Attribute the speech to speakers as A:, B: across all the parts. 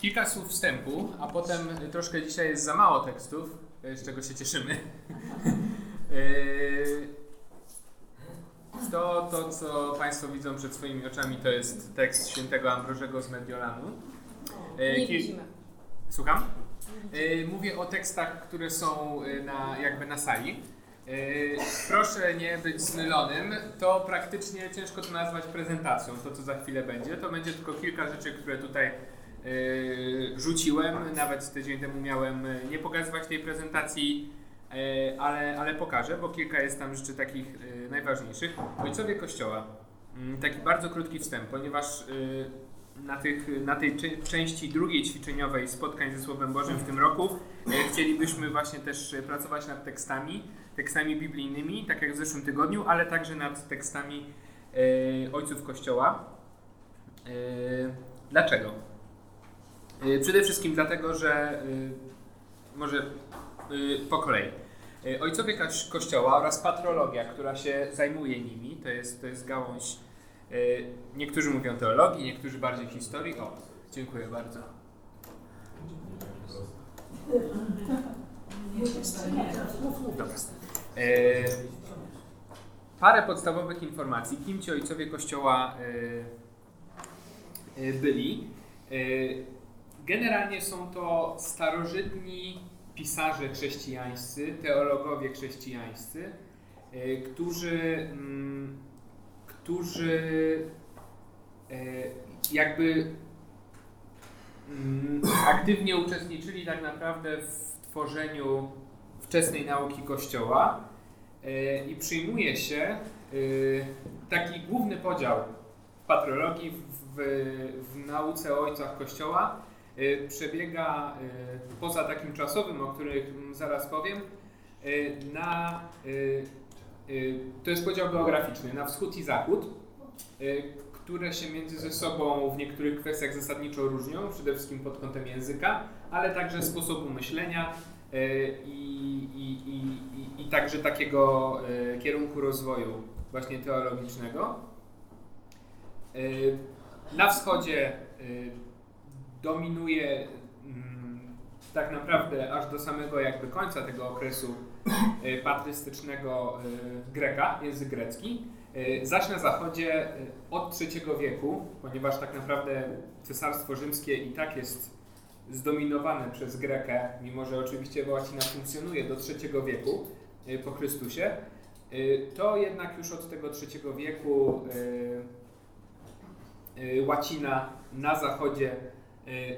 A: Kilka słów wstępu, a potem troszkę dzisiaj jest za mało tekstów, z czego się cieszymy. Yy, to, to, co Państwo widzą przed swoimi oczami, to jest tekst świętego Ambrożego z Mediolanu.
B: Yy, Nie widzimy.
A: Słucham? Mówię o tekstach, które są na, jakby na sali. Proszę nie być zmylonym, to praktycznie ciężko to nazwać prezentacją, to co za chwilę będzie. To będzie tylko kilka rzeczy, które tutaj rzuciłem. Nawet tydzień temu miałem nie pokazywać tej prezentacji, ale, ale pokażę, bo kilka jest tam rzeczy takich najważniejszych. Ojcowie Kościoła. Mm, taki bardzo krótki wstęp, ponieważ na, tych, na tej części drugiej ćwiczeniowej spotkań ze Słowem Bożym w tym roku chcielibyśmy właśnie też pracować nad tekstami, tekstami biblijnymi, tak jak w zeszłym tygodniu, ale także nad tekstami ojców Kościoła. Dlaczego? Przede wszystkim dlatego, że może po kolei. Ojcowie Kościoła oraz patrologia, która się zajmuje nimi, to jest, to jest gałąź, niektórzy mówią teologii, niektórzy bardziej historii. O, dziękuję bardzo. Dobra. Parę podstawowych informacji, kim ci ojcowie Kościoła byli. Generalnie są to starożytni pisarze chrześcijańscy, teologowie chrześcijańscy, e, którzy, mm, którzy e, jakby mm, aktywnie uczestniczyli tak naprawdę w tworzeniu wczesnej nauki Kościoła e, i przyjmuje się taki główny podział w patrologii, w, w nauce o ojcach Kościoła przebiega y, poza takim czasowym, o którym zaraz powiem, y, na, to jest podział geograficzny, na wschód i zachód, które się między ze sobą w niektórych kwestiach zasadniczo różnią, przede wszystkim pod kątem języka, ale także sposobu myślenia i, i, i, i także takiego kierunku rozwoju właśnie teologicznego. Na wschodzie dominuje mm, tak naprawdę aż do samego jakby końca tego okresu e, patrystycznego e, Greka, język grecki. E, zaś na zachodzie od III wieku, ponieważ tak naprawdę Cesarstwo Rzymskie i tak jest zdominowane przez Grekę, mimo że oczywiście łacina funkcjonuje do III wieku po Chrystusie, to jednak już od tego III wieku łacina na zachodzie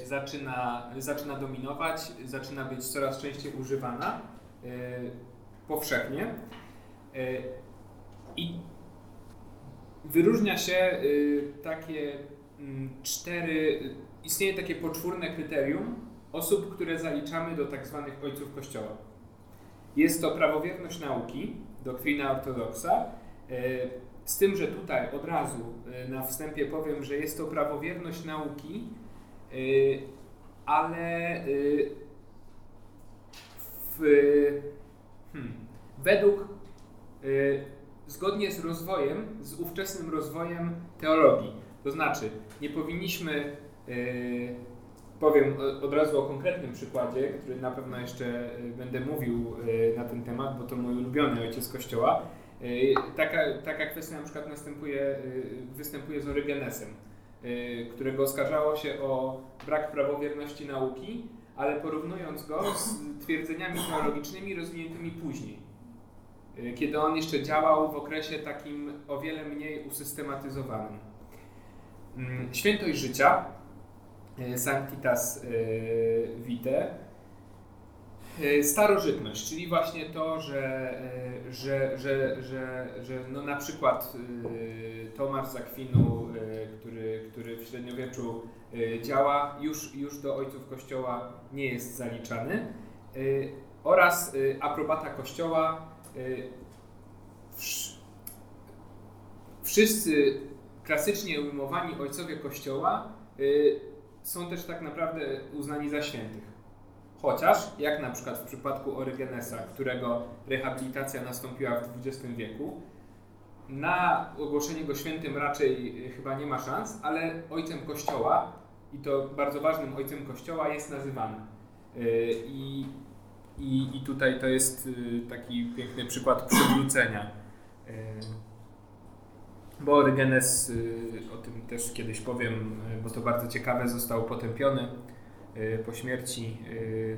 A: zaczyna, zaczyna dominować, zaczyna być coraz częściej używana y, powszechnie. Y, I wyróżnia się takie mm, cztery, istnieje takie poczwórne kryterium osób, które zaliczamy do tak zwanych ojców Kościoła. Jest to prawowierność nauki, doktryna ortodoksa, z tym, że tutaj od razu na wstępie powiem, że jest to prawowierność nauki, ale y, w, hmm, według, y, zgodnie z rozwojem, z ówczesnym rozwojem teologii, to znaczy nie powinniśmy, powiem od razu o konkretnym przykładzie, który na pewno jeszcze będę mówił na ten temat, bo to mój ulubiony ojciec Kościoła, taka, taka kwestia na przykład następuje, występuje z Orygenesem. Y, którego oskarżało się o brak prawowierności nauki, ale porównując go z twierdzeniami teologicznymi rozwiniętymi później, y, kiedy on jeszcze działał w okresie takim o wiele mniej usystematyzowanym. Mm, świętość życia, y, Sanctitas Vitae, starożytność, czyli właśnie to, że, e, że, że, że, że no na przykład e, Tomasz z Akwinu, który, który w średniowieczu działa, już, już do ojców Kościoła nie jest zaliczany oraz aprobata Kościoła. Wszyscy klasycznie ujmowani ojcowie Kościoła są też tak naprawdę uznani za świętych. Chociaż, jak na przykład w przypadku Orygenesa, którego rehabilitacja nastąpiła w XX wieku, na ogłoszenie go świętym raczej chyba nie ma szans, ale ojcem Kościoła i to bardzo ważnym ojcem Kościoła jest nazywany. I, i, i tutaj to jest taki piękny przykład przywrócenia. Bo Orygenes, o tym też kiedyś powiem, bo to bardzo ciekawe, został potępiony po śmierci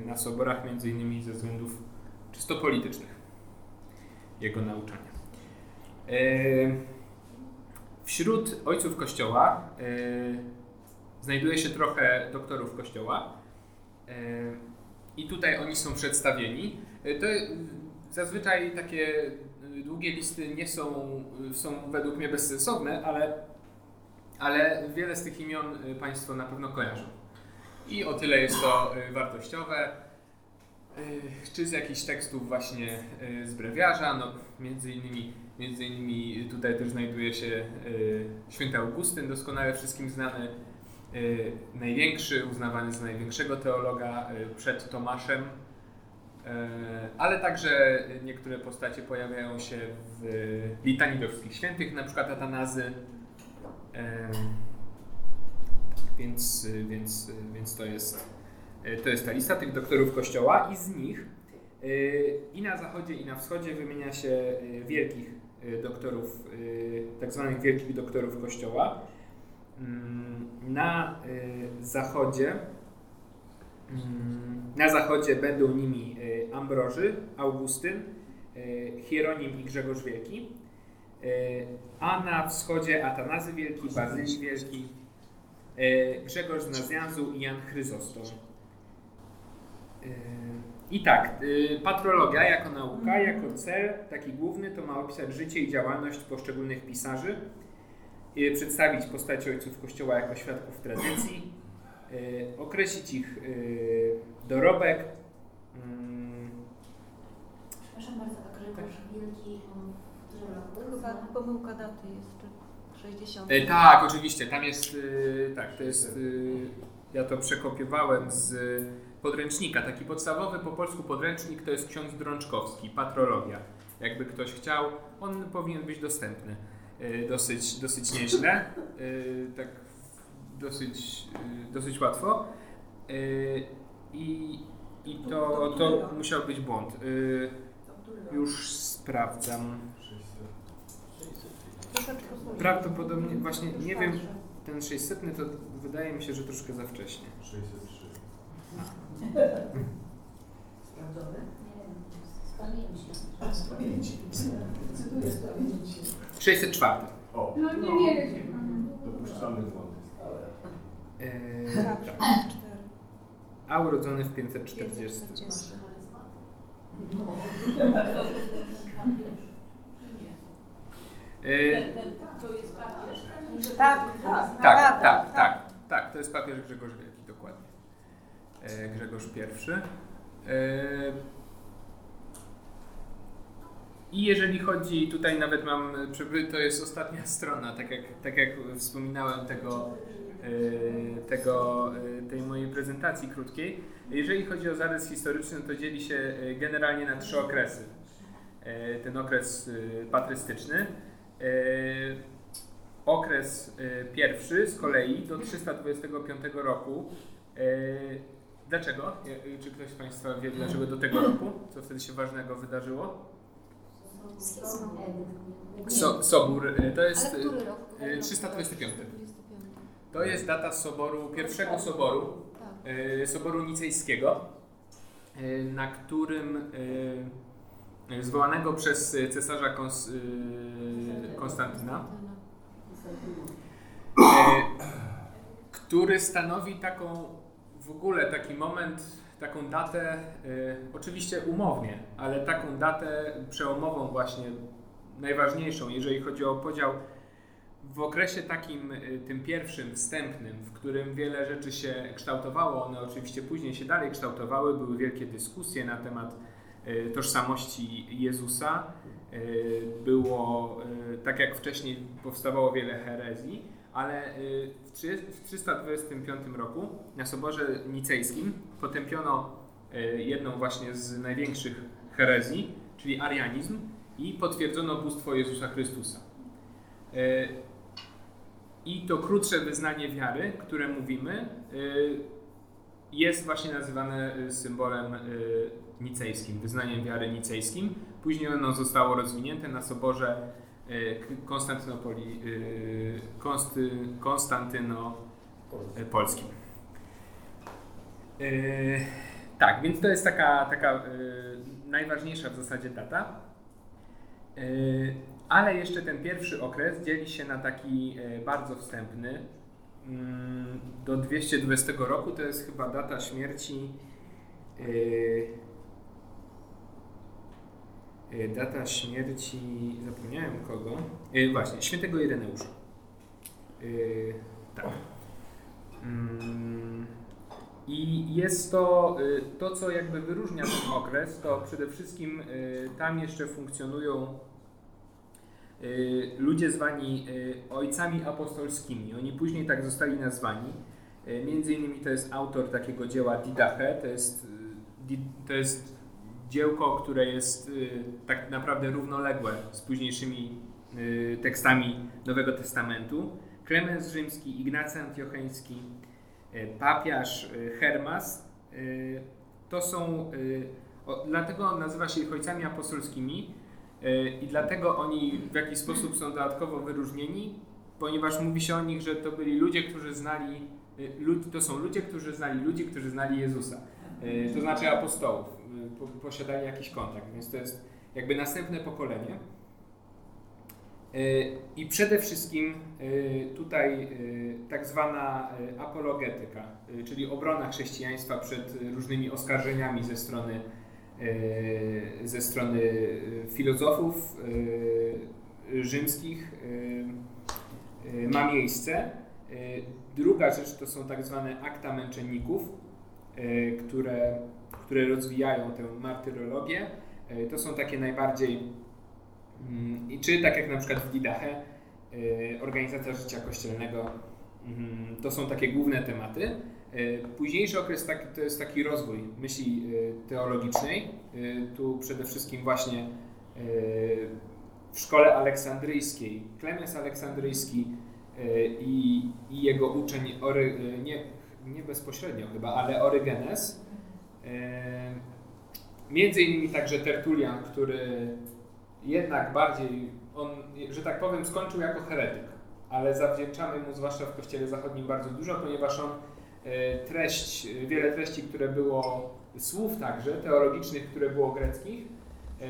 A: na soborach, między innymi ze względów czysto politycznych jego nauczania. Wśród ojców Kościoła znajduje się trochę doktorów Kościoła i tutaj oni są przedstawieni. To zazwyczaj takie długie listy nie są, są według mnie bezsensowne, ale, ale wiele z tych imion Państwo na pewno kojarzą. I o tyle jest to wartościowe. Czy z jakichś tekstów właśnie z brewiarza, no między innymi, między innymi tutaj też znajduje się święty Augustyn, doskonale wszystkim znany, największy, uznawany za największego teologa przed Tomaszem, ale także niektóre postacie pojawiają się w litanii do wszystkich świętych, na przykład Atanazy. Więc, więc, więc to, jest, to jest ta lista tych doktorów Kościoła i z nich i na zachodzie i na wschodzie wymienia się wielkich doktorów, tak zwanych wielkich doktorów Kościoła. Na zachodzie na zachodzie będą nimi Ambroży, Augustyn, Hieronim i Grzegorz Wielki, a na wschodzie Atanazy Wielki, Bazylii Wielki, Grzegorz z Nazjanzu i Jan Chryzostom. I tak, patrologia jako nauka, jako cel taki główny to ma opisać życie i działalność poszczególnych pisarzy, przedstawić postacie ojców Kościoła jako świadków tradycji, określić ich dorobek,
B: Przepraszam bardzo, a Grzegorz Wielki, on w którym roku?
C: Chyba pomyłka daty jest 60.
A: E, tak, oczywiście, tam jest, e, tak, to jest, e, ja to przekopiowałem z podręcznika, taki podstawowy po polsku podręcznik to jest ksiądz Drączkowski, Patrologia. Jakby ktoś chciał, on powinien być dostępny e, dosyć, dosyć nieźle, e, tak dosyć, e, dosyć łatwo. E, I, i to, to musiał być błąd. E, już sprawdzam. Prawdopodobnie, właśnie nie wiem, ten 600 to wydaje mi się, że troszkę za wcześnie.
D: 603.
B: Sprawdzony? Nie, z pamięci.
D: Z pamięci. Cytuję z pamięci.
A: 604.
D: O,
E: No nie wierzę się.
D: dopuszczalny błąd.
A: Eee,
C: Tak. 4.
A: A urodzony w 540. Eee,
C: Tak,
A: tak, tak, tak, tak, tak. To jest papież Grzegorz Wielki, dokładnie. Eee, Grzegorz I. Eee, I jeżeli chodzi, tutaj nawet mam, to jest ostatnia strona, tak jak, tak jak wspominałem tego, e, tego, tej mojej prezentacji krótkiej. Jeżeli chodzi o zarys historyczny, to dzieli się generalnie na trzy okresy. Ten okres patrystyczny, okres e, pierwszy z kolei do 325 roku. E, Dlaczego? E, Czy ktoś z Państwa wie, dlaczego do tego roku? Co wtedy się ważnego wydarzyło? So, sobór, e, to jest
C: Ale który rok?
A: e, 325.
C: 25.
A: To jest data soboru, pierwszego soboru,
C: Tak.
A: e, soboru nicejskiego, e, na którym e, zwołanego przez cesarza Kons, e, Konstantyna, e, który stanowi taką w ogóle taki moment, taką datę, e, oczywiście umownie, ale taką datę przełomową właśnie, najważniejszą, jeżeli chodzi o podział w okresie takim, y, tym pierwszym, wstępnym, w którym wiele rzeczy się kształtowało, one oczywiście później się dalej kształtowały, były wielkie dyskusje na temat y, tożsamości Jezusa. Y, Było, y, tak jak wcześniej, powstawało wiele herezji, ale w trzy- w 325 roku na Soborze Nicejskim potępiono jedną właśnie z największych herezji, czyli arianizm i potwierdzono bóstwo Jezusa Chrystusa. E, I to krótsze wyznanie wiary, które mówimy, jest właśnie nazywane y, symbolem y, nicejskim, wyznaniem wiary nicejskim. Później ono zostało rozwinięte na soborze y, Konstantynopoli, Konstantynopolskim. Tak, więc to jest taka, taka najważniejsza w zasadzie data. Ale jeszcze ten pierwszy okres dzieli się na taki bardzo wstępny. Do 220 roku to jest chyba data śmierci. y, y, Data śmierci, zapomniałem kogo. Y, Właśnie, świętego Ireneusza. Tak. Mm, I jest to, to, co jakby wyróżnia ten okres, to przede wszystkim tam jeszcze funkcjonują ludzie zwani y, ojcami apostolskimi. Oni później tak zostali nazwani. Y, Między innymi to jest autor takiego dzieła Didache, to jest, y, to jest dziełko, które jest y, tak naprawdę równoległe z późniejszymi y, tekstami Nowego Testamentu. Klemens Rzymski, Ignacy Antiocheński, y, papiarz y, Hermas. y, To są, y, dlatego nazywa się ich ojcami apostolskimi y, i dlatego oni w jakiś sposób są dodatkowo wyróżnieni, ponieważ mówi się o nich, że to byli ludzie, którzy znali, lud- to są ludzie, którzy znali ludzi, którzy znali Jezusa. Y, To znaczy apostołów, po- posiadali jakiś kontakt, więc to jest jakby następne pokolenie. I przede wszystkim tutaj tak zwana apologetyka, czyli obrona chrześcijaństwa przed różnymi oskarżeniami ze strony, ze strony filozofów y, rzymskich y, ma miejsce. Druga rzecz to są tak zwane akta męczenników, które, które rozwijają tę martyrologię. To są takie najbardziej Mm, czy tak jak na przykład w Didache, organizacja życia kościelnego, mm, to są takie główne tematy. Y, Późniejszy okres taki, to jest taki rozwój myśli y, teologicznej. Y, Tu przede wszystkim właśnie w szkole aleksandryjskiej Klemens Aleksandryjski i, i jego uczeń, Ory, nie, nie bezpośrednio chyba, ale Orygenes. Między innymi także Tertulian, który jednak bardziej, on, że tak powiem, skończył jako heretyk, ale zawdzięczamy mu, zwłaszcza w Kościele Zachodnim, bardzo dużo, ponieważ on e, treść, e, wiele treści, które było, słów także, teologicznych, które było greckich, e,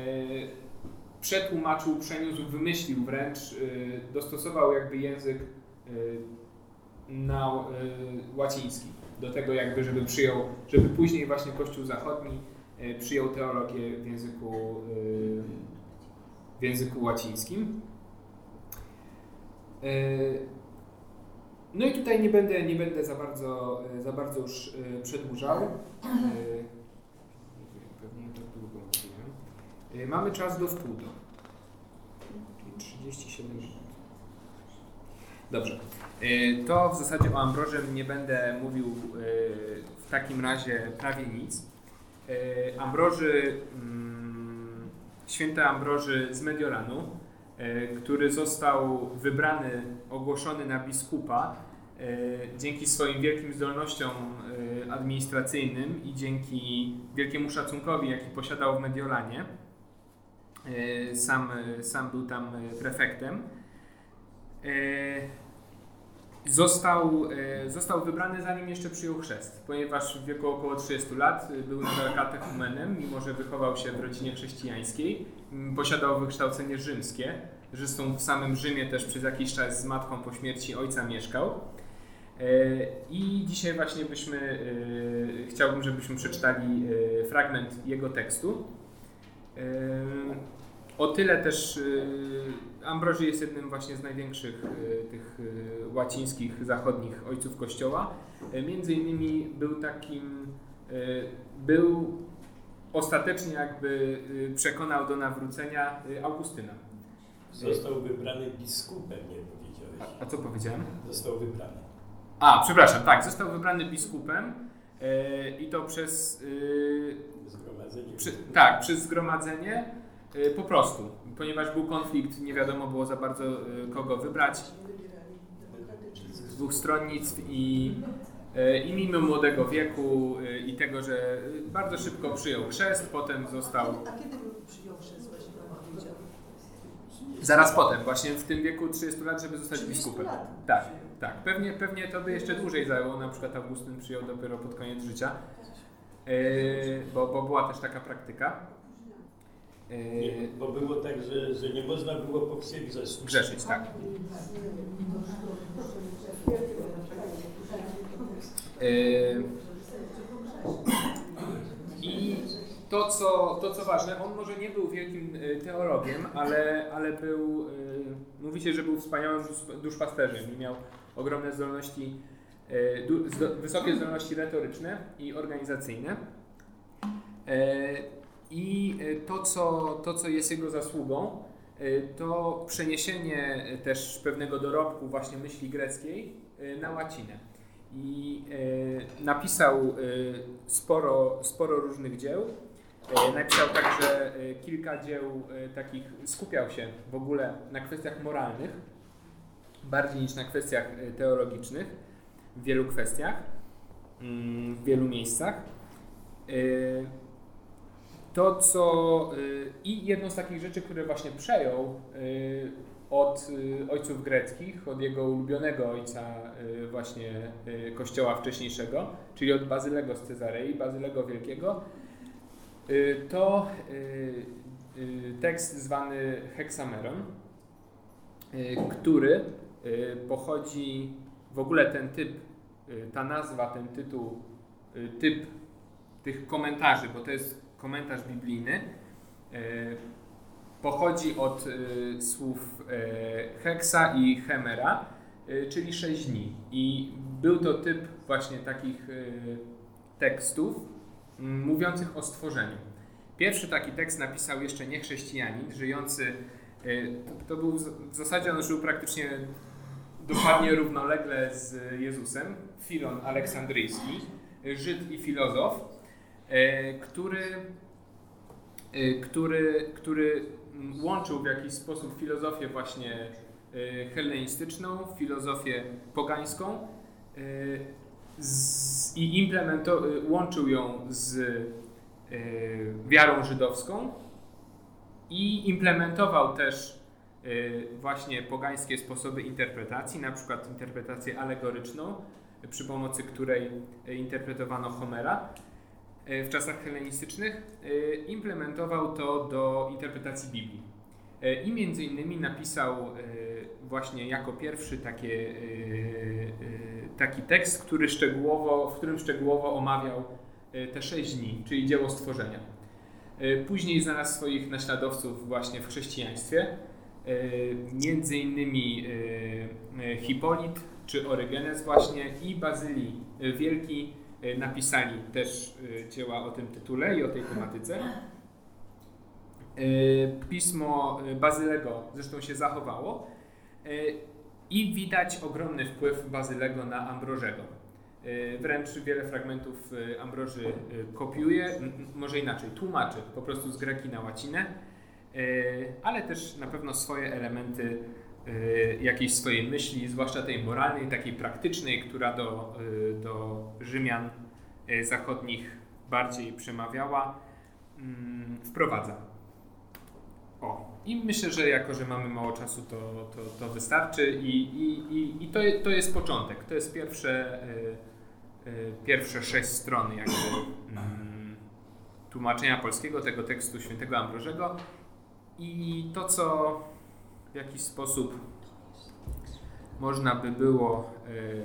A: przetłumaczył, przeniósł, wymyślił wręcz, e, dostosował jakby język na łaciński, do tego jakby, żeby przyjął, żeby później właśnie Kościół Zachodni przyjął teologię w języku w języku łacińskim. No i tutaj nie będę, nie będę za bardzo, e, za bardzo już e, przedłużał. E, Pewnie tak długo mówiłem. Mamy czas do wpół do. Czyli 37 minut. Dobrze. To w zasadzie o Ambroże nie będę mówił w takim razie prawie nic. Ambroży mm, święty Ambroży z Mediolanu, który został wybrany, ogłoszony na biskupa dzięki swoim wielkim zdolnościom e, administracyjnym i dzięki wielkiemu szacunkowi, jaki posiadał w Mediolanie. E, Sam, sam był tam e, prefektem. E, Został, e, został wybrany zanim jeszcze przyjął chrzest, ponieważ w wieku około 30 lat e, był nadal katechumenem, mimo że wychował się w rodzinie chrześcijańskiej. Posiadał wykształcenie rzymskie. Zresztą w samym Rzymie też przez jakiś czas z matką po śmierci ojca mieszkał. E, I dzisiaj właśnie byśmy, e, chciałbym, żebyśmy przeczytali e, fragment jego tekstu. O tyle też Ambroży jest jednym właśnie z największych tych łacińskich, zachodnich ojców Kościoła. Między innymi był takim, był ostatecznie jakby przekonał do nawrócenia Augustyna.
E: Został wybrany biskupem, nie powiedziałeś.
A: A, a co powiedziałem?
E: Został wybrany.
A: A, przepraszam, tak, został wybrany biskupem e, i to przez, e,
E: Zgromadzenie.
A: przy, tak, przez zgromadzenie e, po prostu, ponieważ był konflikt, nie wiadomo było za bardzo e, kogo wybrać. dwóch stronnictw i, i mimo młodego wieku i tego, że bardzo szybko przyjął chrzest, potem został
F: A kiedy przyjął chrzest właśnie
A: zaraz potem, właśnie w tym wieku 30 lat, żeby zostać
F: 30
A: biskupem.
F: lat.
A: Tak, tak. Pewnie, pewnie to by jeszcze dłużej zajęło, na przykład Augustyn przyjął dopiero pod koniec życia, e, bo, bo była też taka praktyka. E,
E: Nie, bo było tak, że, że nie można było po wsie grzeszyć.
A: Grzeszyć, tak. Yy, I to co, to, co ważne, on może nie był wielkim teologiem, ale, ale był, y, mówi się, że był wspaniałym dusz- duszpasterzem i miał ogromne zdolności, zdo, wysokie zdolności retoryczne i organizacyjne. E, I y, to co, to, co jest jego zasługą, to przeniesienie też pewnego dorobku właśnie myśli greckiej na łacinę. I napisał sporo, sporo różnych dzieł. Napisał także kilka dzieł takich, skupiał się w ogóle na kwestiach moralnych, bardziej niż na kwestiach y, teologicznych, w wielu kwestiach, mm, w wielu miejscach. Y, to, co. y, I jedną z takich rzeczy, które właśnie przejął od ojców greckich, od jego ulubionego ojca, właśnie kościoła wcześniejszego, czyli od Bazylego z Cezarei, Bazylego Wielkiego, to tekst zwany Heksameron, który pochodzi, w ogóle ten typ, y, ta nazwa, ten tytuł, y, typ tych komentarzy, bo to jest komentarz biblijny, pochodzi od słów heksa i chemera, e, czyli sześć dni. I był to typ właśnie takich tekstów mówiących o stworzeniu. Pierwszy taki tekst napisał jeszcze nie chrześcijanin, żyjący, to, był w zasadzie on żył praktycznie dokładnie równolegle z Jezusem, Filon Aleksandryjski, Żyd i filozof, e, który, e, który, który łączył w jakiś sposób filozofię właśnie e, hellenistyczną, filozofię pogańską z, i implemento- łączył ją z wiarą żydowską i implementował też właśnie pogańskie sposoby interpretacji, na przykład interpretację alegoryczną, przy pomocy której interpretowano Homera e, w czasach hellenistycznych, e, implementował to do interpretacji Biblii. I między innymi napisał właśnie jako pierwszy takie, taki tekst, który szczegółowo, w którym szczegółowo omawiał te sześć dni, czyli dzieło stworzenia. Później znalazł swoich naśladowców właśnie w chrześcijaństwie, między innymi e, e, Hipolit czy Orygenes właśnie i Bazylii e, Wielki e, napisali też e, dzieła o tym tytule i o tej tematyce. E, Pismo e, Bazylego zresztą się zachowało e, i widać ogromny wpływ Bazylego na Ambrożego. E, Wręcz wiele fragmentów e, Ambroży e, kopiuje, może inaczej, tłumaczy po prostu z greki na łacinę, e, ale też na pewno swoje elementy e, jakiejś swojej myśli, zwłaszcza tej moralnej, takiej praktycznej, która do, e, do Rzymian e, zachodnich bardziej przemawiała, mm, wprowadza. O, i myślę, że jako, że mamy mało czasu, to, to, to wystarczy i, i, i, i to, to jest początek. To jest pierwsze, pierwsze sześć stron jakby mm, tłumaczenia polskiego tego tekstu świętego Ambrożego i to, co w jakiś sposób można by było y,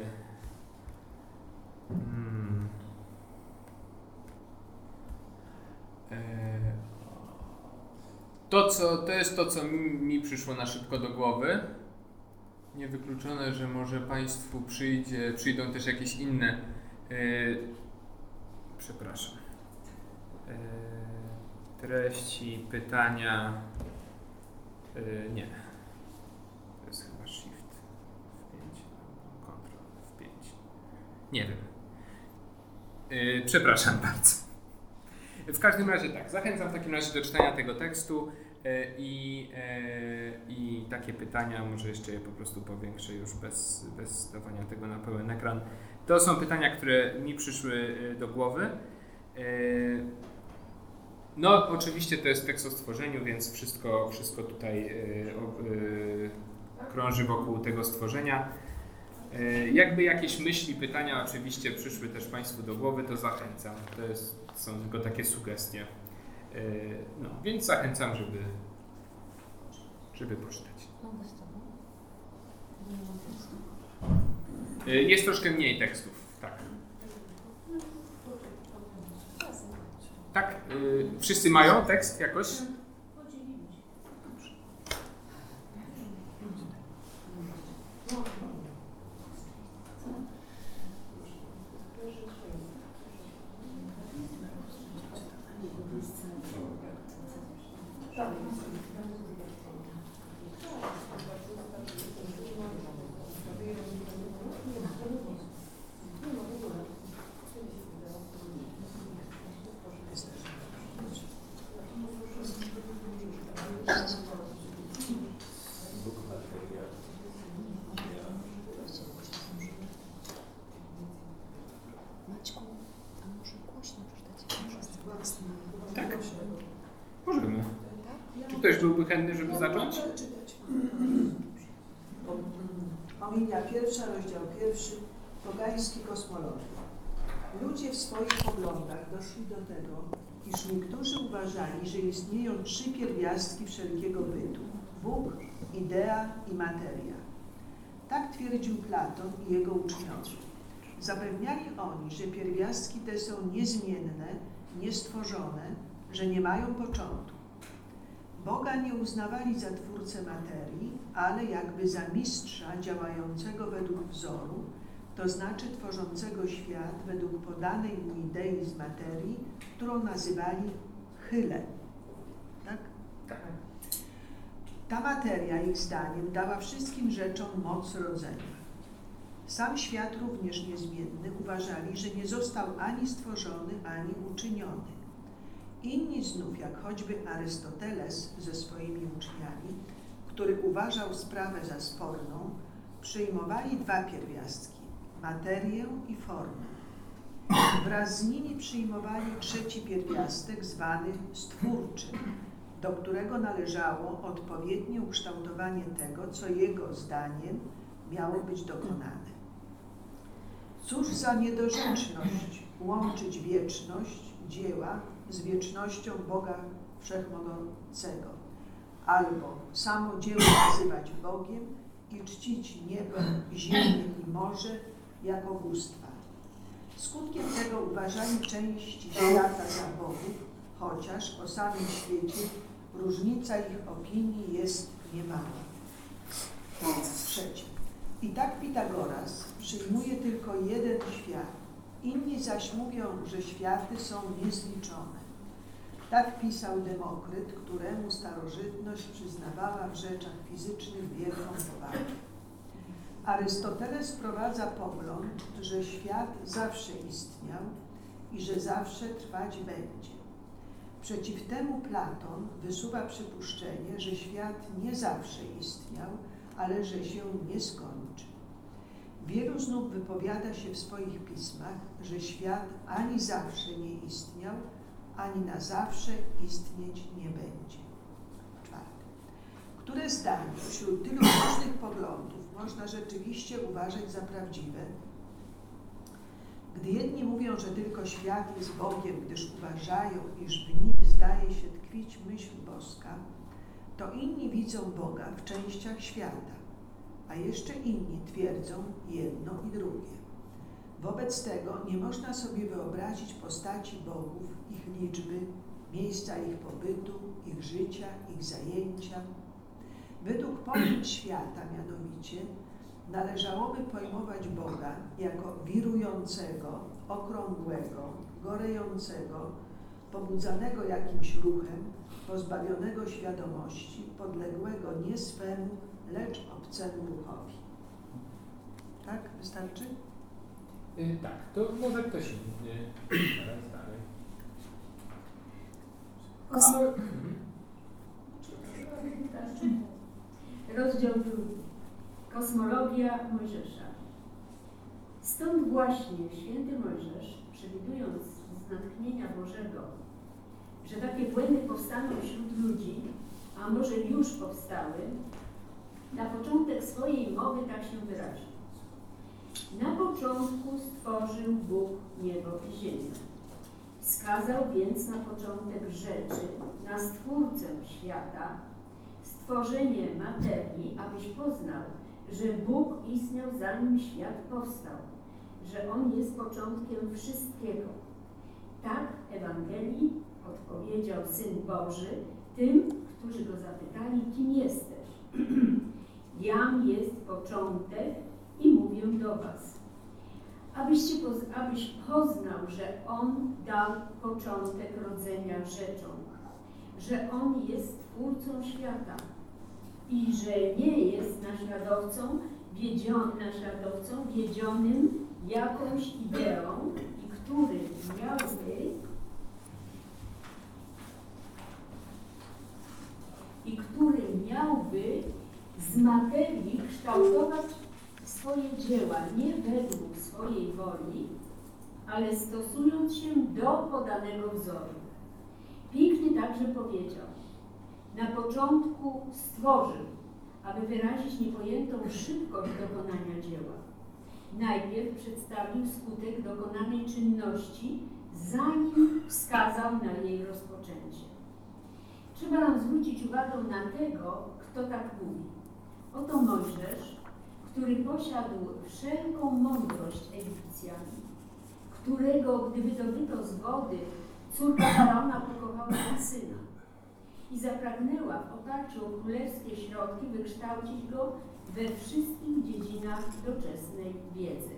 A: mm, y, to, co, to jest to, co mi, mi przyszło na szybko do głowy. Niewykluczone, że może Państwu przyjdzie, przyjdą też jakieś inne. e, przepraszam. E, treści, pytania. E, nie. To jest chyba Shift F5 albo Ctrl F5. Nie wiem. E, przepraszam bardzo. W każdym razie tak, zachęcam w takim razie do czytania tego tekstu. E, I, e, I takie pytania, może jeszcze je po prostu powiększę już bez, bez dawania tego na pełen ekran. To są pytania, które mi przyszły e, do głowy. No, oczywiście to jest tekst o stworzeniu, więc wszystko, wszystko tutaj o- e, krąży wokół tego stworzenia. E, Jakby jakieś myśli, pytania oczywiście przyszły też Państwu do głowy, to zachęcam. To jest, są tylko takie sugestie. No, więc zachęcam, żeby, żeby poczytać. Jest troszkę mniej tekstów, tak. E, wszyscy mają tekst jakoś?
D: Bóg materia.
C: Maćku, a może głośno przeczytać? Wszyscy
A: Tak. Możemy. Czy ktoś byłby chętny, żeby zacząć?
F: Omilia pierwsza, rozdział pierwszy, pogański kosmologia. Ludzie w swoich poglądach doszli do tego, iż niektórzy uważali, że istnieją trzy pierwiastki wszelkiego bytu. Bóg, idea i materia. Tak twierdził Platon i jego uczniowie. Zapewniali oni, że pierwiastki te są niezmienne, niestworzone, że nie mają początku. Boga nie uznawali za twórcę materii, ale jakby za mistrza działającego według wzoru, to znaczy tworzącego świat według podanej mu idei z materii, którą nazywali chyle. Tak?
A: Tak.
F: Ta materia, ich zdaniem, dała wszystkim rzeczom moc rodzenia. Sam świat również niezmienny uważali, że nie został ani stworzony, ani uczyniony. Inni znów, jak choćby Arystoteles ze swoimi uczniami, który uważał sprawę za sporną, przyjmowali dwa pierwiastki materię i formę. Wraz z nimi przyjmowali trzeci pierwiastek zwany stwórczym, do którego należało odpowiednie ukształtowanie tego, co jego zdaniem miało być dokonane. Cóż za niedorzeczność łączyć wieczność dzieła z wiecznością Boga Wszechmogącego, albo samo dzieło nazywać Bogiem i czcić niebo, ziemię i morze jako bóstwa. Skutkiem tego uważali części świata za bogów, chociaż o samym świecie różnica ich opinii jest niemała. Trzecie. I tak Pitagoras przyjmuje tylko jeden świat. Inni zaś mówią, że światy są niezliczone. Tak pisał Demokryt, któremu starożytność przyznawała w rzeczach fizycznych wielką powagę. Arystoteles wprowadza pogląd, że świat zawsze istniał i że zawsze trwać będzie. Przeciw temu Platon wysuwa przypuszczenie, że świat nie zawsze istniał, ale że się nie skończy. Wielu znów wypowiada się w swoich pismach, że świat ani zawsze nie istniał, ani na zawsze istnieć nie będzie. Czwarte. Które zdanie wśród tylu różnych poglądów można rzeczywiście uważać za prawdziwe? Gdy jedni mówią, że tylko świat jest Bogiem, gdyż uważają, iż w nim zdaje się tkwić myśl boska, to inni widzą Boga w częściach świata, a jeszcze inni twierdzą jedno i drugie. Wobec tego nie można sobie wyobrazić postaci bogów, ich liczby, miejsca ich pobytu, ich życia, ich zajęcia. Według pojęć świata mianowicie należałoby pojmować Boga jako wirującego, okrągłego, gorejącego, pobudzanego jakimś ruchem, pozbawionego świadomości, podległego nie swemu, lecz obcemu duchowi. Tak? Wystarczy?
A: Y, tak, to może ktoś inny. Teraz dalej.
G: Kosmo-
A: Mhm.
G: Kosmologia Mojżesza. Stąd właśnie święty Mojżesz, przewidując z natchnienia Bożego, że takie błędy powstaną wśród ludzi, a może już powstały, na początek swojej mowy tak się wyraził. Na początku stworzył Bóg niebo i ziemię. Wskazał więc na początek rzeczy, na Stwórcę świata, stworzenie materii, abyś poznał, że Bóg istniał zanim świat powstał, że On jest początkiem wszystkiego. Tak Ewangelii odpowiedział Syn Boży tym, którzy Go zapytali, kim jesteś. Jam jest początek i mówię do Was. Abyście, poz- abyś poznał, że On dał początek rodzenia rzeczom, że On jest Twórcą świata i że nie jest naśladowcą, wiedzion, naśladowcą wiedzionym jakąś ideą i który miałby i który miałby z materii kształtować swoje dzieła nie według swojej woli, ale stosując się do podanego wzoru. Pięknie także powiedział, na początku stworzył, aby wyrazić niepojętą szybkość dokonania dzieła. Najpierw przedstawił skutek dokonanej czynności, zanim wskazał na jej rozpoczęcie. Trzeba nam zwrócić uwagę na tego, kto tak mówi. Oto Mojżesz, który posiadł wszelką mądrość Egipcjan, którego, gdy wydobyto z wody, córka faraona pokochała na syna i zapragnęła w oparciu o królewskie środki wykształcić go we wszystkich dziedzinach doczesnej wiedzy.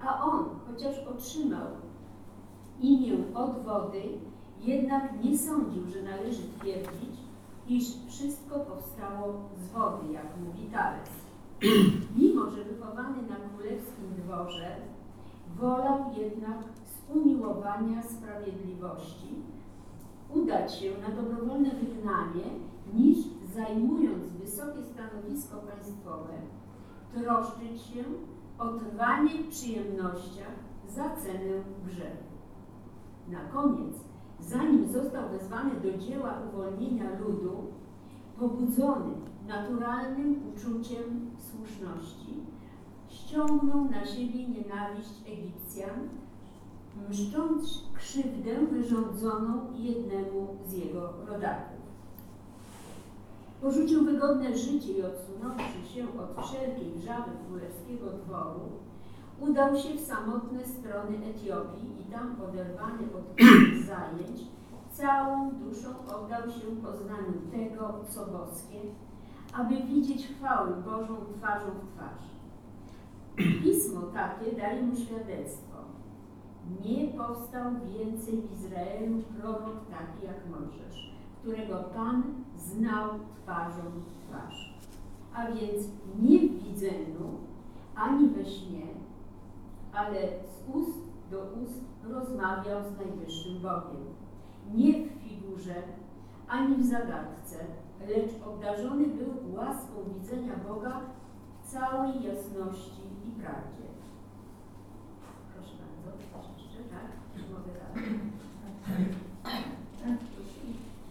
G: A on, chociaż otrzymał imię od wody, jednak nie sądził, że należy twierdzić, iż wszystko powstało z wody, jak mówi Tales. Mimo, że wychowany na królewskim dworze, wolał jednak z umiłowania sprawiedliwości udać się na dobrowolne wygnanie, niż zajmując wysokie stanowisko państwowe, troszczyć się o trwanie w przyjemnościach za cenę grzechu. Na koniec, zanim został wezwany do dzieła uwolnienia ludu, pobudzony naturalnym uczuciem słuszności, ściągnął na siebie nienawiść Egipcjan, mszcząc krzywdę wyrządzoną jednemu z jego rodaków. Porzucił wygodne życie i odsunąwszy się od wszelkiej wrzawy królewskiego dworu, udał się w samotne strony Etiopii i tam oderwany od zajęć, całą duszą oddał się poznaniu tego, co boskie, aby widzieć chwałę Bożą twarzą w twarz. Pismo takie daje mu świadectwo. Nie powstał więcej w Izraelu prorok taki jak Mojżesz, którego Pan znał twarzą w twarz. A więc nie w widzeniu, ani we śnie, ale z ust do ust rozmawiał z Najwyższym Bogiem. Nie w figurze, ani w zagadce, lecz obdarzony był łaską widzenia Boga w całej jasności i prawdzie. Proszę bardzo, coś jeszcze, tak? Mogę dalej.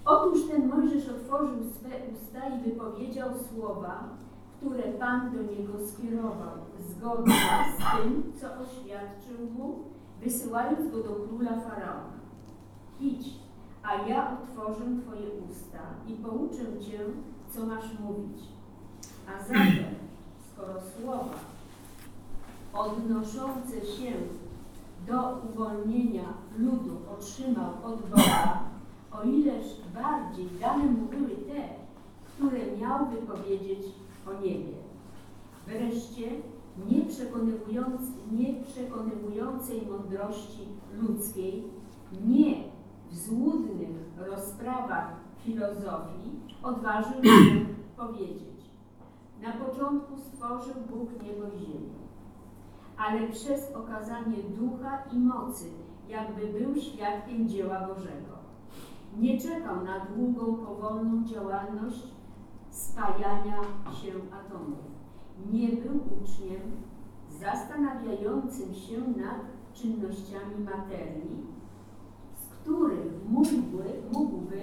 G: Otóż ten Mojżesz otworzył swe usta i wypowiedział słowa, które Pan do niego skierował, zgodnie z tym, co oświadczył mu, wysyłając go do króla Faraona. Idź, a ja otworzę Twoje usta i pouczę Cię, co masz mówić. A zatem, skoro słowa odnoszące się do uwolnienia ludu otrzymał od Boga, o ileż bardziej dane mu były te, które miał wypowiedzieć o niebie. Wreszcie nieprzekonywując, nieprzekonywującej mądrości ludzkiej, nie w złudnych rozprawach filozofii odważył się powiedzieć. Na początku stworzył Bóg niebo i ziemię, ale przez okazanie ducha i mocy, jakby był świadkiem dzieła Bożego. Nie czekał na długą, powolną działalność spajania się atomów. nie był uczniem zastanawiającym się nad czynnościami materii, z których mógłby, mógłby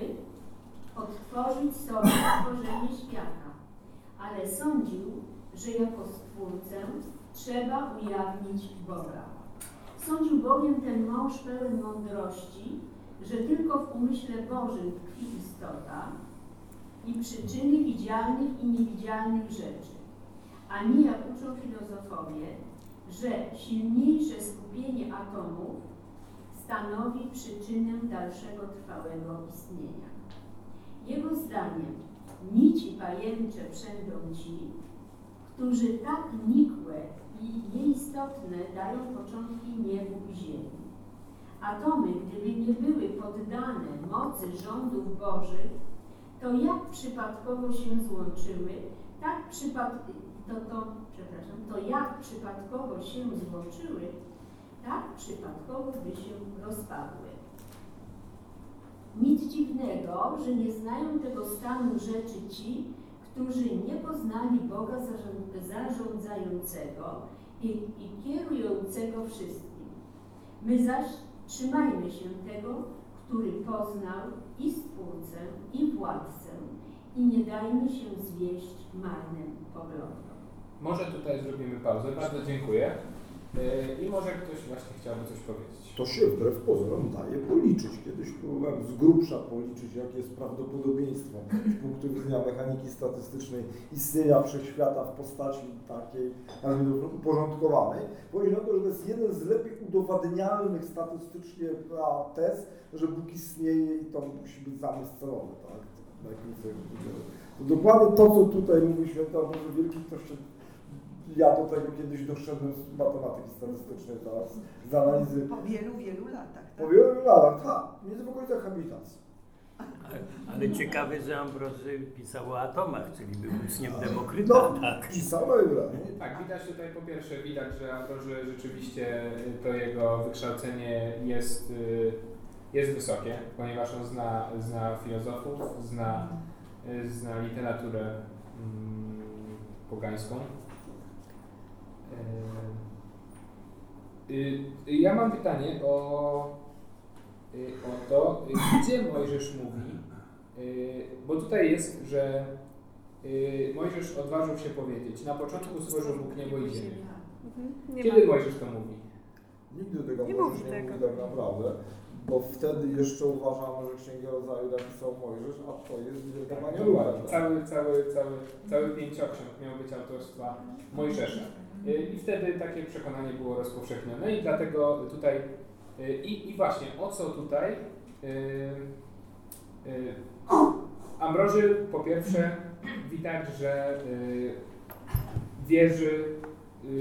G: odtworzyć sobie stworzenie świata, ale sądził, że jako stwórcę trzeba ujawnić Boga. Sądził bowiem ten mąż pełen mądrości, że tylko w umyśle Bożym tkwi istota i przyczyny widzialnych i niewidzialnych rzeczy, a nie jak uczą filozofowie, że silniejsze skupienie atomów stanowi przyczynę dalszego trwałego istnienia. Jego zdaniem nici pajęcze przędą ci, którzy tak nikłe i nieistotne dają początki niebu i ziemi. Atomy, gdyby nie były poddane mocy rządów Bożych, to jak przypadkowo się złączyły, tak przypad... to, to, przepraszam, to jak przypadkowo się złączyły, tak przypadkowo by się rozpadły. Nic dziwnego, że nie znają tego stanu rzeczy ci, którzy nie poznali Boga zarząd- zarządzającego i, i kierującego wszystkim. My zaś trzymajmy się tego, który poznał i Stwórcę, i Władcę i nie dajmy się zwieść marnym poglądom.
A: Może tutaj zrobimy pauzę. Bardzo dziękuję. I może ktoś właśnie chciałby coś powiedzieć.
H: To się wbrew pozorom daje policzyć. Kiedyś próbowałem z grubsza policzyć, jakie jest prawdopodobieństwo z punktu widzenia mechaniki statystycznej istnienia wszechświata w postaci takiej, nazwijmy to, uporządkowanej. Powiedział to, że to jest jeden z lepiej udowadnialnych statystycznie tez, że Bóg istnieje i to musi być zamysł celowy. Tak? To dokładnie to, co tutaj mówi święty Boże Wielki, to się ja do tego kiedyś doszedłem z matematyki statystycznej teraz, z analizy
F: Po wielu, wielu latach.
H: po
F: Tak?
H: wielu latach, tak, w okolicach habilitacji.
E: Ale ciekawe, że Ambrozy pisał o atomach, czyli był uczniem Demokryta,
H: No,
E: tak.
H: pisała wybranie.
A: Tak, widać tutaj po pierwsze, widać, że Ambroży rzeczywiście to jego wykształcenie jest, y, jest wysokie, ponieważ on zna, zna filozofów, zna, zna literaturę mm, pogańską. Y, y, Ja mam pytanie o, y, o to, gdzie Mojżesz mówi, bo tutaj jest, że Mojżesz odważył się powiedzieć, na początku stworzył Bóg niebo i ziemię.
C: Mhm.
A: Kiedy. Mojżesz to mówi?
H: Nigdy tego
C: Nie
H: nie
C: mówi
H: nie
C: tego.
H: mówi tak naprawdę, bo wtedy jeszcze uważano, że Księgę Rodzaju napisał Mojżesz, a to jest wielka
A: Tak. Cały, cały, cały, cały pięcioksiąg miał być autorstwa Mojżesza. Y, I wtedy takie przekonanie było rozpowszechnione i dlatego tutaj y, i, i właśnie o co tutaj y, Ambroży po pierwsze widać, że wierzy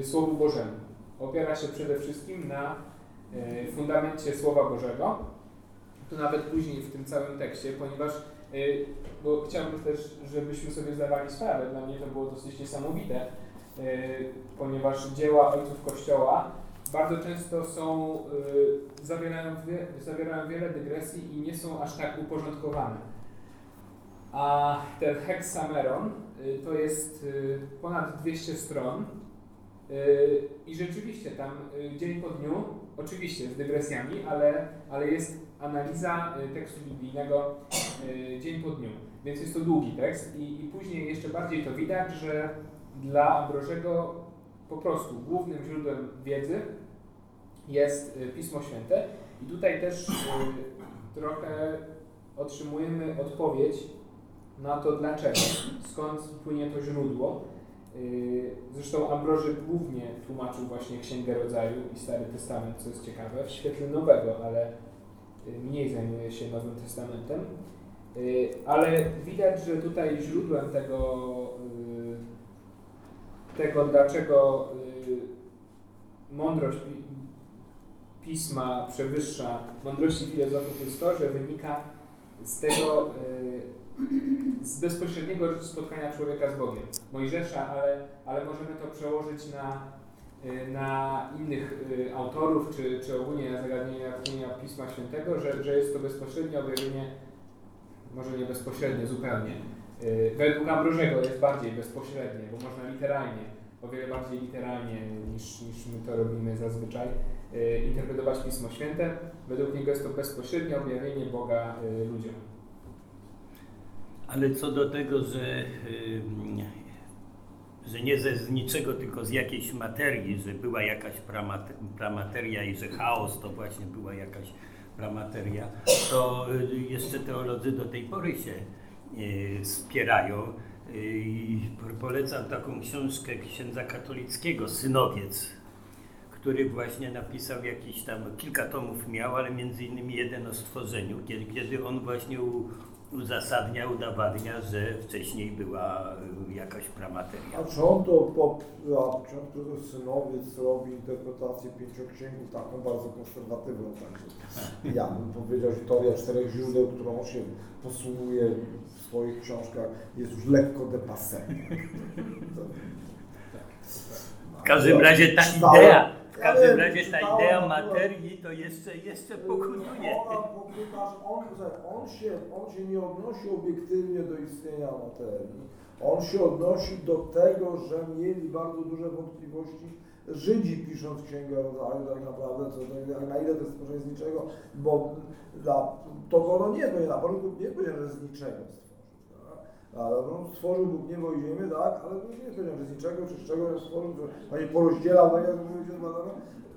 A: Słowu Bożemu. Opiera się przede wszystkim na fundamencie Słowa Bożego. To nawet później w tym całym tekście, ponieważ bo chciałbym też, żebyśmy sobie zdawali sprawę, dla mnie to było dosyć niesamowite, ponieważ dzieła ojców Kościoła bardzo często są, y, zawierają, wie, zawierają wiele dygresji i nie są aż tak uporządkowane. A ten Hexameron y, to jest y, ponad 200 stron y, i rzeczywiście tam y, dzień po dniu, oczywiście z dygresjami, ale, ale jest analiza y, tekstu biblijnego y, dzień po dniu. Więc jest to długi tekst i, i później jeszcze bardziej to widać, że dla Ambrożego po prostu głównym źródłem wiedzy jest y, Pismo Święte i tutaj też y, trochę otrzymujemy odpowiedź na to dlaczego, skąd płynie to źródło. Y, Zresztą Ambroży głównie tłumaczył właśnie Księgę Rodzaju i Stary Testament, co jest ciekawe, w świetle Nowego, ale mniej zajmuje się Nowym Testamentem. Ale widać, że tutaj źródłem tego, tego dlaczego y, mądrość pi- pisma przewyższa mądrości filozofów jest to, że wynika z tego, y, z bezpośredniego spotkania człowieka z Bogiem. Mojżesza, ale, ale możemy to przełożyć na, y, na innych autorów, czy, czy ogólnie na zagadnienia Pisma Świętego, że, że jest to bezpośrednie objawienie, może nie bezpośrednie zupełnie. Y, Według Ambrożego jest bardziej bezpośrednie, bo można literalnie o wiele bardziej literalnie niż, niż my to robimy zazwyczaj, y, interpretować Pismo Święte. Według niego jest to bezpośrednie objawienie Boga y, ludziom.
E: Ale co do tego, że, że nie ze z niczego, tylko z jakiejś materii, że była jakaś pramat- pramateria i że chaos to właśnie była jakaś pramateria, to jeszcze teolodzy do tej pory się y, spierają. Y, I polecam taką książkę księdza katolickiego, Synowiec, który właśnie napisał jakiś tam, kilka tomów miał, ale między innymi jeden o stworzeniu, kiedy, kiedy on właśnie uzasadnia, udowadnia, że wcześniej była y, jakaś pramateria.
H: A czy on to po, a ksiądz profesor Synowiec robi interpretację pięcioksięgu taką bardzo konserwatywną, także ja bym powiedział, że teoria czterech źródeł, którą on się posługuje swoich książkach, jest już lekko dépassée.
E: W każdym razie ta idea, w każdym razie ta idea materii to jeszcze, jeszcze pokutuje.
H: Pokuta, on, on, się, on się nie odnosi obiektywnie do istnienia materii. On się odnosi do tego, że mieli bardzo duże wątpliwości Żydzi pisząc Księgę Rodzaju tak naprawdę, co, to, na ile to jest stworzenie z niczego, bo dla, to ono nie, to nie na początku nie powiedział, że z niczego? Ale no, stworzył Bóg niebo i ziemię, tak, ale to nie powiedział, że z niczego, czy z czego stworzył, że panie porozdzielał, tak jak mówicie,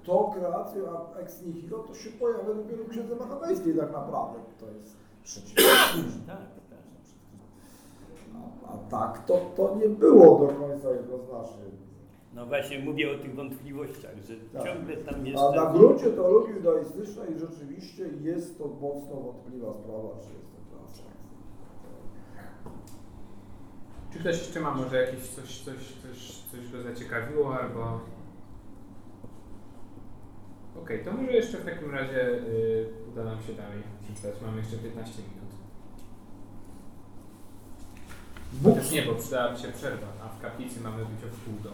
H: to kreacja a ex nihilo to się pojawia dopiero w księdze machabejskiej tak naprawdę. To jest przeciwność.
E: Tak, tak.
H: A, a tak to, to nie było do końca jednoznacznie.
E: No właśnie mówię o tych wątpliwościach, że
H: Tak.
E: ciągle tam jest
H: A na gruncie teologii judaistycznej rzeczywiście jest to mocno wątpliwa sprawa, czy jest to kreacja.
A: Czy ktoś jeszcze ma może jakieś coś, coś, coś, coś go zaciekawiło albo... Okej, to może jeszcze w takim razie y, uda nam się dalej przeczytać. Mamy jeszcze 15 minut.
H: Bóg
A: Chociaż nie, bo przydałaby się przerwa, a w kaplicy mamy być o wpół do.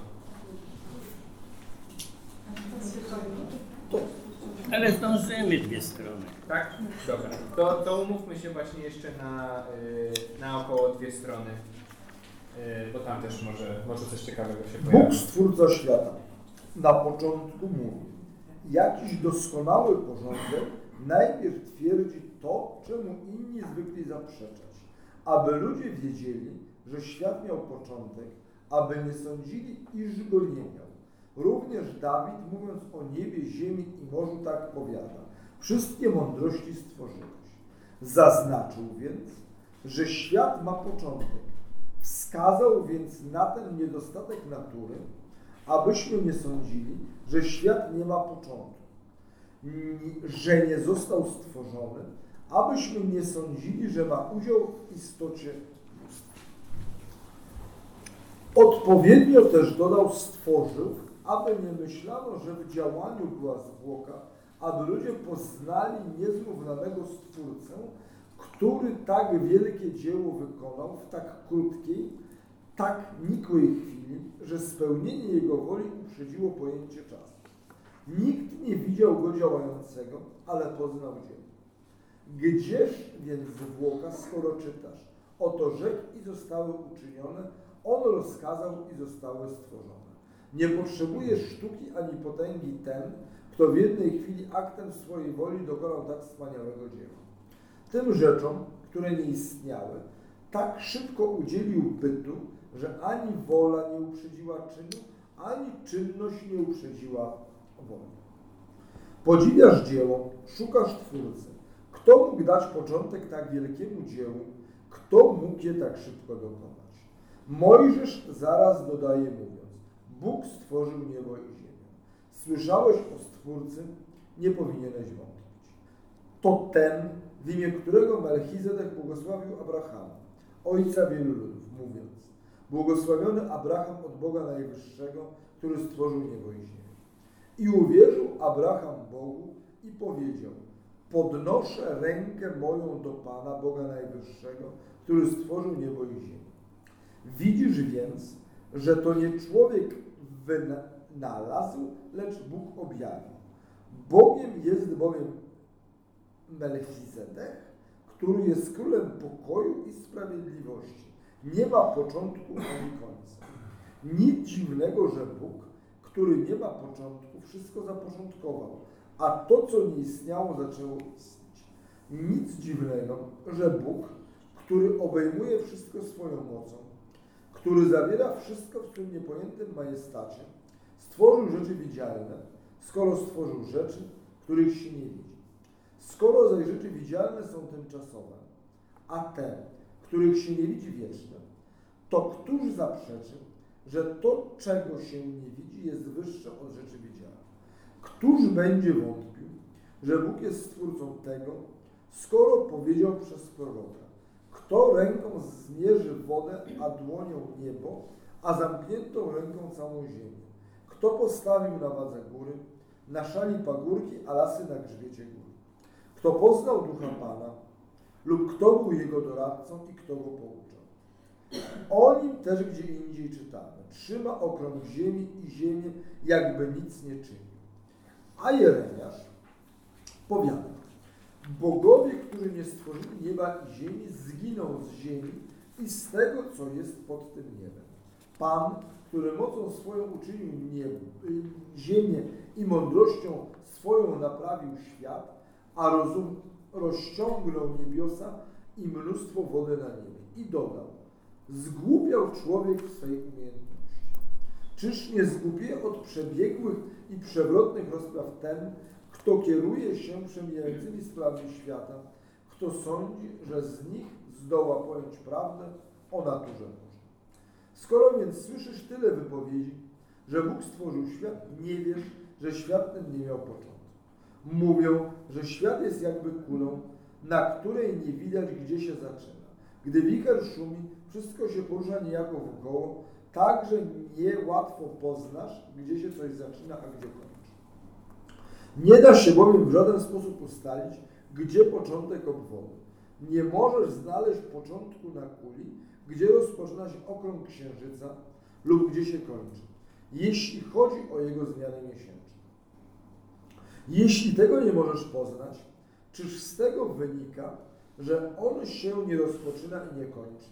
E: Ale zdążymy dwie strony.
A: Tak? Dobra. To, to umówmy się właśnie jeszcze na, y, na około dwie strony. Y, bo tam też może, może coś ciekawego się
H: Bóg
A: pojawi.
H: stwórca świata na początku mówi, jakiś doskonały porządek najpierw twierdzi to, czemu inni zwykli zaprzeczać, aby ludzie wiedzieli, że świat miał początek, aby nie sądzili, iż go nie miał. Również Dawid, mówiąc o niebie, ziemi i morzu, tak powiada. Wszystkie mądrości stworzyłeś. Zaznaczył więc, że świat ma początek. Wskazał więc na ten niedostatek natury, abyśmy nie sądzili, że świat nie ma początku, że nie został stworzony, abyśmy nie sądzili, że ma udział w istocie bóstwa. Odpowiednio też dodał stworzył, aby nie myślano, że w działaniu była zwłoka, aby ludzie poznali niezrównanego Stwórcę, który tak wielkie dzieło wykonał w tak krótkiej, tak nikłej chwili, że spełnienie Jego woli uprzedziło pojęcie czasu. Nikt nie widział Go działającego, ale poznał dzieło. Gdzież więc zwłoka, skoro czytasz? Oto rzekł i zostały uczynione, On rozkazał i zostały stworzone. Nie potrzebuje sztuki ani potęgi ten, kto w jednej chwili aktem swojej woli dokonał tak wspaniałego dzieła. Tym rzeczom, które nie istniały, tak szybko udzielił bytu, że ani wola nie uprzedziła czynu, ani czynność nie uprzedziła woli. Podziwiasz dzieło, szukasz Twórcy. Kto mógł dać początek tak wielkiemu dziełu? Kto mógł je tak szybko dokonać? Mojżesz zaraz dodaje mówiąc, Bóg stworzył niebo i ziemię. Słyszałeś o Stwórcy, nie powinieneś wątpić. To ten, w imię którego Melchizedek błogosławił Abrahama, ojca wielu ludów, mówiąc, błogosławiony Abraham od Boga Najwyższego, który stworzył niebo i ziemię. I uwierzył Abraham Bogu i powiedział, podnoszę rękę moją do Pana, Boga Najwyższego, który stworzył niebo i ziemię. Widzisz więc, że to nie człowiek wynalazł, lecz Bóg objawił. Bogiem jest bowiem Melchizedek, który jest królem pokoju i sprawiedliwości. Nie ma początku ani końca. Nic dziwnego, że Bóg, który nie ma początku, wszystko zaporządkował, a to, co nie istniało, zaczęło istnieć. Nic dziwnego, że Bóg, który obejmuje wszystko swoją mocą, który zawiera wszystko w swym niepojętym majestacie, stworzył rzeczy widzialne, skoro stworzył rzeczy, których się nie widzi. Skoro zaś rzeczy widzialne są tymczasowe, a te, których się nie widzi wieczne, to któż zaprzeczy, że to, czego się nie widzi, jest wyższe od rzeczy widzialnych? Któż będzie wątpił, że Bóg jest stwórcą tego, skoro powiedział przez proroka, kto ręką zmierzy wodę, a dłonią niebo, a zamkniętą ręką całą ziemię? Kto postawił na wadze góry, na szali pagórki, a lasy na grzbiecie góry? Kto poznał ducha Pana, lub kto był jego doradcą i kto go pouczał? O nim też gdzie indziej czytamy. Trzyma okrąg ziemi i ziemię, jakby nic nie czynił. A Jeremiasz powiada, bogowie, którzy nie stworzyli nieba i ziemi, zginą z ziemi i z tego, co jest pod tym niebem. Pan, który mocą swoją uczynił niebo, y, ziemię i mądrością swoją naprawił świat, a rozum rozciągnął niebiosa i mnóstwo wody na niebie. I dodał, zgłupiał człowiek w swej umiejętności. Czyż nie zgłupie od przebiegłych i przewrotnych rozpraw ten, kto kieruje się przemijającymi sprawami świata, kto sądzi, że z nich zdoła pojąć prawdę o naturze Bożej. Skoro więc słyszysz tyle wypowiedzi, że Bóg stworzył świat, nie wiesz, że świat ten nie miał początku. Mówią, że świat jest jakby kulą, na której nie widać, gdzie się zaczyna. Gdy wicher szumi, wszystko się porusza niejako wokoło, tak, że niełatwo poznasz, gdzie się coś zaczyna, a gdzie kończy. Nie da się bowiem w żaden sposób ustalić, gdzie początek obwodu. Nie możesz znaleźć początku na kuli, gdzie rozpoczyna się okrąg księżyca lub gdzie się kończy, jeśli chodzi o jego zmiany miesięczne. Jeśli tego nie możesz poznać, czyż z tego wynika, że on się nie rozpoczyna i nie kończy?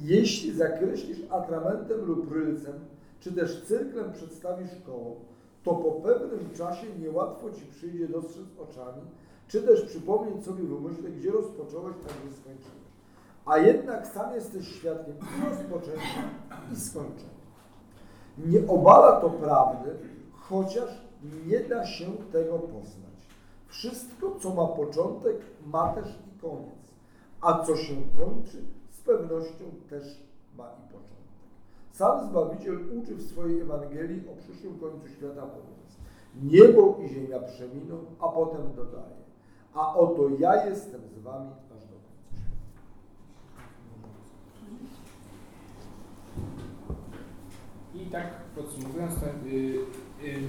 H: Jeśli zakreślisz atramentem lub rylcem, czy też cyrklem przedstawisz koło, to po pewnym czasie niełatwo ci przyjdzie dostrzec oczami, czy też przypomnieć sobie w umyśle, gdzie rozpocząłeś, a gdzie skończyłeś. A jednak sam jesteś świadkiem i rozpoczęcia, i skończenia. Nie obala to prawdy, chociaż nie da się tego poznać. Wszystko, co ma początek, ma też i koniec, a co się kończy, z pewnością też ma i początek. Sam Zbawiciel uczy w swojej Ewangelii o przyszłym końcu świata mówiąc, niebo i ziemia przeminą, a potem dodaje, a oto ja jestem z wami aż do końca.
A: I tak podsumowując, to, y, y,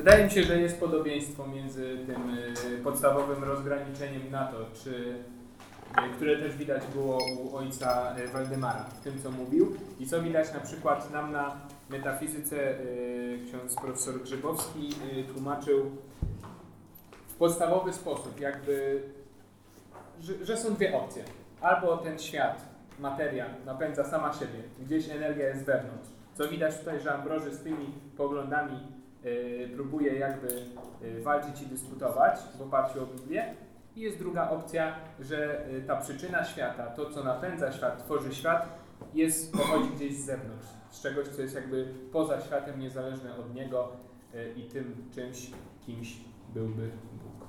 A: wydaje mi się, że jest podobieństwo między tym y, podstawowym rozgraniczeniem na to, czy, y, które też widać było u ojca y, Waldemara w tym, co mówił i co widać na przykład nam na metafizyce ksiądz profesor Grzybowski tłumaczył w podstawowy sposób, jakby, że, że są dwie opcje. Albo ten świat, materia napędza sama siebie, gdzieś energia jest wewnątrz. Co widać tutaj, że Ambroży z tymi poglądami próbuje jakby y, walczyć i dyskutować w oparciu o Biblię. I jest druga opcja, że y, ta przyczyna świata, to co napędza świat, tworzy świat, jest, pochodzi gdzieś z zewnątrz, z czegoś, co jest jakby poza światem, niezależne od niego y, i tym czymś, kimś byłby Bóg.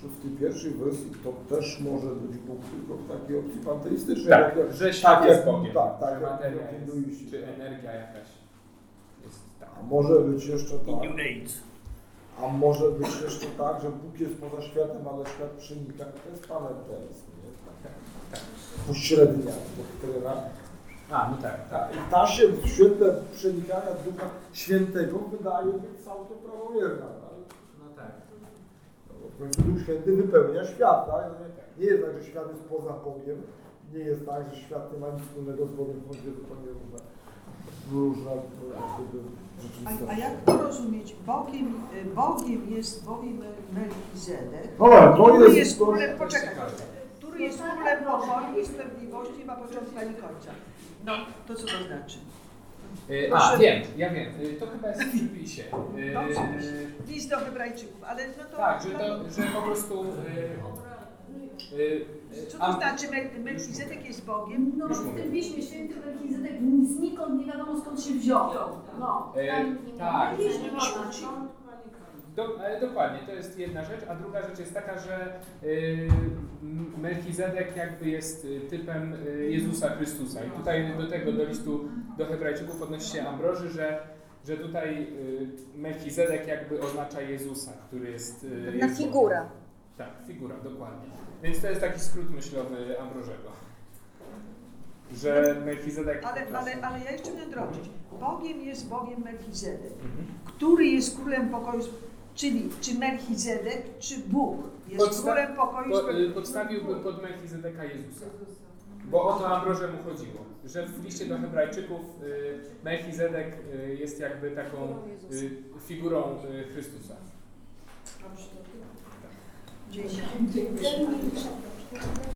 H: Czy w tej pierwszej wersji to też może być Bóg tylko w takiej opcji panteistycznej?
A: Tak,
H: jak-
A: że świat
H: tak,
A: jest Bogiem,
H: tak, tak,
A: że materia jest, czy energia jakaś.
H: A może być jeszcze tak,
E: New Age.
H: a może być jeszcze tak, że Bóg jest poza światem, ale świat przenika. To jest panenteizm, nie? Tak,
A: Tak.
H: Pośrednia doktryna.
A: A, no tak, tak.
H: I ta się w świetle przenikania Ducha Świętego wydaje być całkiem prawomierna. Tak?
A: No tak.
H: No, Duch Święty wypełnia świat. Tak? Nie jest tak, że świat jest poza Bogiem. Nie jest tak, że świat nie ma nic wspólnego z Bogiem, są dwie zupełnie różne, różne jakby,
F: A, a jak to rozumieć? Bogiem, y, Bogiem jest bowiem Melchizedek,
H: No, ale to
F: który
H: jest,
F: jest
H: to,
F: królem, poczekaj, który jest królem pokoju i sprawiedliwości, ma początku ani końca. No, to co to znaczy?
A: Y,
F: Proszę.
A: A, wiem, ja wiem. Y, To chyba jest w przypisie. Y,
F: Dobrze. List do Hebrajczyków, ale no to...
A: Tak, że, to, że po prostu.
F: Co to znaczy Mel- Melchizedek jest Bogiem?
G: No,
A: Już
G: w tym piśmie święty Melchizedek znikąd nie wiadomo skąd się wziął. No.
A: E, tak.
B: nie można.
A: Do, ale dokładnie, to jest jedna rzecz, a druga rzecz jest taka, że y, Melchizedek jakby jest y, typem y, Jezusa Chrystusa. I tutaj do tego, do listu do Hebrajczyków odnosi się Ambroży, że, że tutaj y, Melchizedek jakby oznacza Jezusa, który jest... y,
C: Pewna
A: jest
C: figura.
A: Tak, figura, dokładnie. Więc to jest taki skrót myślowy Ambrożego. Że Melchizedek...
F: Ale, ale, ale ja jeszcze będę drążyć. Bogiem jest Bogiem Melchizedek,
A: Mhm.
F: który jest królem pokoju, czyli czy Melchizedek, czy Bóg jest
A: Podsta-
F: królem pokoju
A: Po, y,
F: sprawiedliwości.
A: podstawiłby pod Melchizedeka Jezusa. Bo o to Ambroże mu chodziło. Że w liście do Hebrajczyków y, Melchizedek y, jest jakby taką y, figurą y, Chrystusa.
F: Dzięki.
B: Termin